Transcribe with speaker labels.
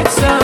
Speaker 1: It's side.